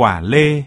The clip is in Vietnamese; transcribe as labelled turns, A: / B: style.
A: quả lê.